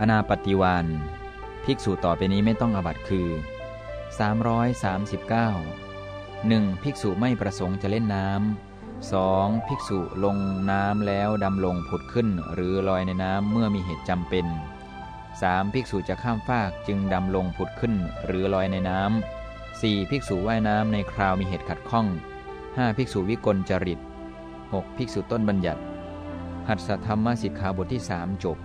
อนาปฏิวานภิกษุต่อไปนี้ไม่ต้องอบัตคือ 339 1. ภิกษุไม่ประสงค์จะเล่นน้ำ 2. ภิกษุลงน้ำแล้วดำลงผุดขึ้น หรือลอยในน้ำเมื่อมีเหตุจำเป็น 3. ภิกษุจะข้ามฟากจึงดำลงผุดขึ้น หรือลอยในน้ำ 4. ภิกษุว่ายน้ำในคราวมีเหตุขัดข้อง 5. ภิกษุวิกลจริต 6. ภิกษุต้นบัญญัติ หัตถธรรมสิกขาบทที่ 3 จบ